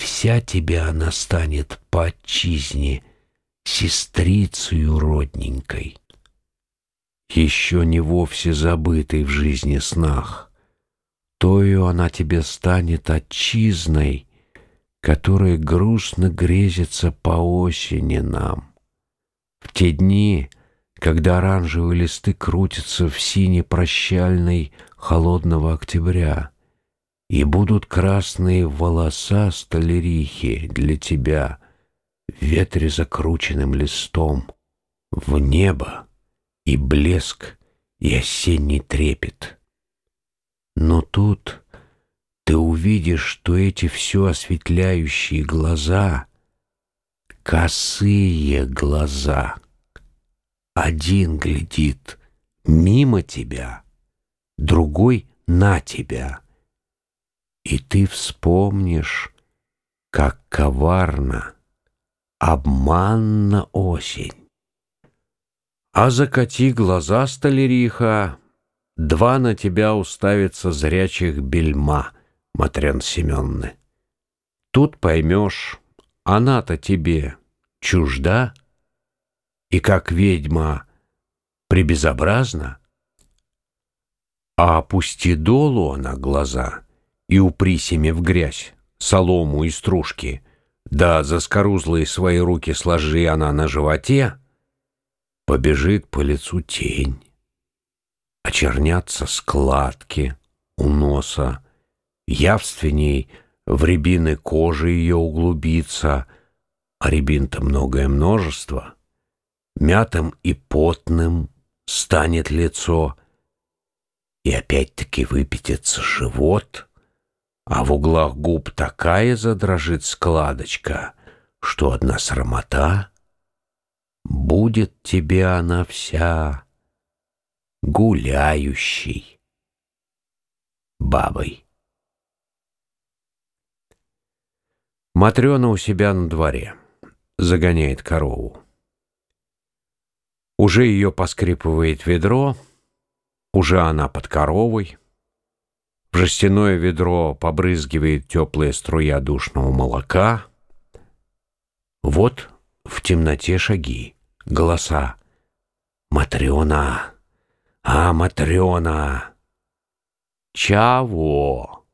вся тебя она станет по отчизне, сестрицею родненькой. Еще не вовсе забытой в жизни снах, тою она тебе станет отчизной, которая грустно грезится по осени нам. В те дни, когда оранжевые листы крутятся в сине прощальной холодного октября, и будут красные волоса столерихи для тебя ветре закрученным листом, в небо и блеск, и осенний трепет. Но тут ты увидишь, что эти все осветляющие глаза — косые глаза. Один глядит мимо тебя, другой — на тебя. И ты вспомнишь, как коварно, обманна осень. А закати глаза, столериха, Два на тебя уставится зрячих бельма, Матрен Семенны. Тут поймешь, она-то тебе чужда, И как ведьма прибезобразна, А опусти долу она глаза И упри семя в грязь, солому и стружки, Да заскорузлые свои руки сложи она на животе, Побежит по лицу тень. Очернятся складки у носа, явственней в рябины кожи ее углубится, а рябин-то многое множество, мятым и потным станет лицо, и опять-таки выпятится живот, а в углах губ такая задрожит складочка, что одна срамота, будет тебе она вся гуляющий бабой. Матрена у себя на дворе загоняет корову. Уже ее поскрипывает ведро, уже она под коровой. В жестяное ведро побрызгивает теплая струя душного молока. Вот в темноте шаги, голоса. «Матрена!» А, Матрена! Чего?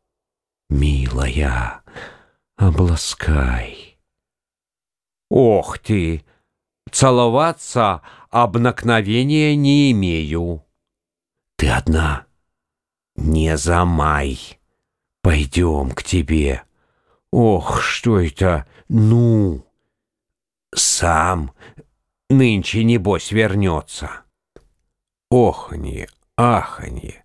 Милая, обласкай. Ох ты! Целоваться обыкновения не имею. Ты одна. Не замай. Пойдем к тебе. Ох, что это? Ну! Сам нынче, небось, вернется. Оханье, аханье,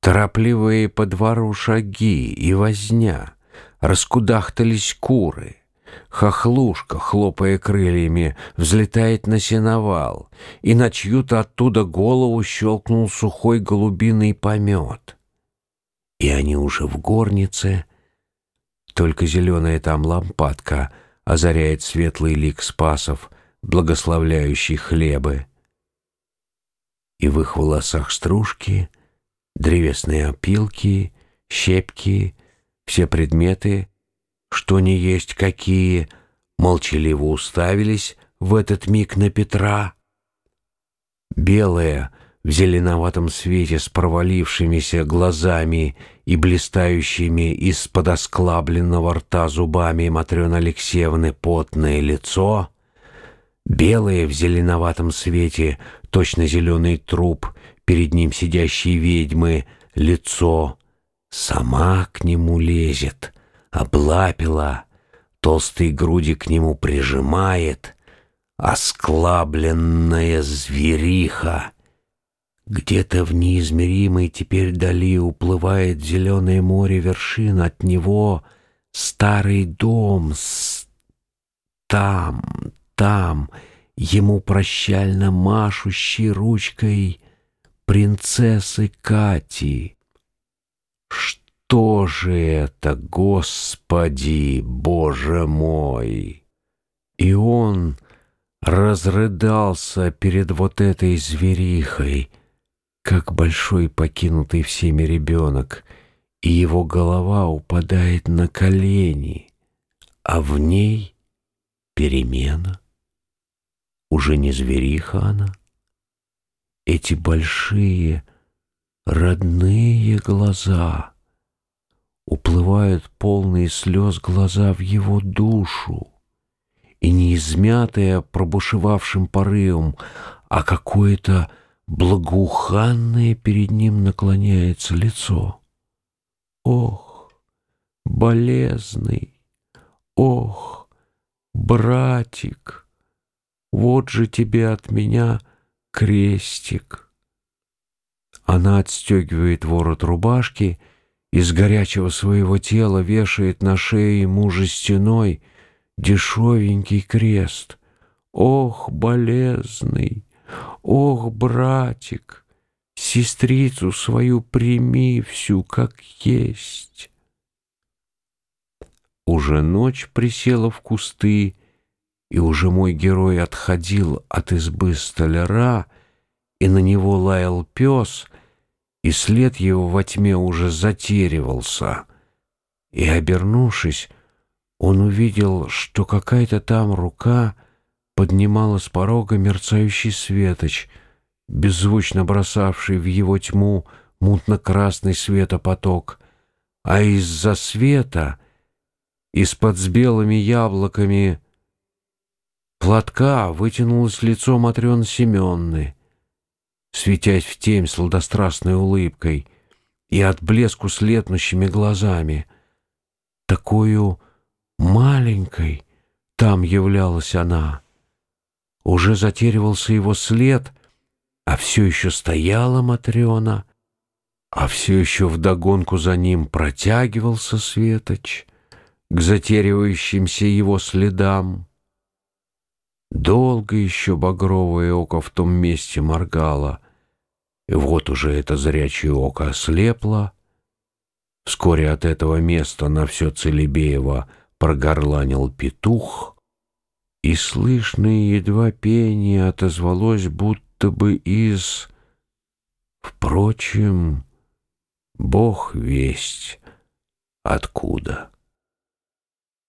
торопливые по двору шаги и возня, раскудахтались куры. Хохлушка, хлопая крыльями, взлетает на сеновал, и на чью-то оттуда голову щелкнул сухой голубиный помет. И они уже в горнице, только зеленая там лампадка озаряет светлый лик спасов, благословляющий хлебы и в их волосах стружки, древесные опилки, щепки, все предметы, что не есть какие, молчаливо уставились в этот миг на Петра. Белая, в зеленоватом свете с провалившимися глазами и блистающими из-под осклабленного рта зубами Матрёны Алексеевны потное лицо, белое в зеленоватом свете точно зеленый труп, перед ним сидящие ведьмы, лицо. Сама к нему лезет, облапила, толстые груди к нему прижимает, осклабленная звериха. Где-то в неизмеримой теперь дали уплывает зеленое море вершин, от него старый дом с... там, там — ему прощально машущей ручкой принцессы Кати. Что же это, Господи, Боже мой? И он разрыдался перед вот этой зверихой, как большой покинутый всеми ребенок, и его голова упадает на колени, а в ней перемена. Уже не звериха она. Эти большие, родные глаза уплывают полные слез глаза в его душу, и не измятая пробушевавшим порывом, а какое-то благоуханное перед ним наклоняется лицо. Ох, болезный, ох, братик, вот же тебе от меня крестик. Она отстегивает ворот рубашки, из горячего своего тела вешает на шее ему жестяной, дешевенький крест. Ох, болезный, ох, братик, сестрицу свою прими всю, как есть. Уже ночь присела в кусты, и уже мой герой отходил от избы столяра, и на него лаял пес, и след его во тьме уже затеривался. И, обернувшись, он увидел, что какая-то там рука поднимала с порога мерцающий светоч, беззвучно бросавший в его тьму мутно-красный светопоток, а из-за света, из-под с белыми яблоками платка вытянулось лицо Матрёны Семённы, светясь в темь сладострастной улыбкой и от блеску с глазами, такую маленькой там являлась она. Уже затеривался его след, а все еще стояла Матрена, а все еще вдогонку за ним протягивался Светоч к затеривающимся его следам. Долго еще багровое око в том месте моргало, и вот уже это зрячее око ослепло. Вскоре от этого места на все Целебеево прогорланил петух, и слышное едва пение отозвалось будто бы из... Впрочем, Бог весть откуда.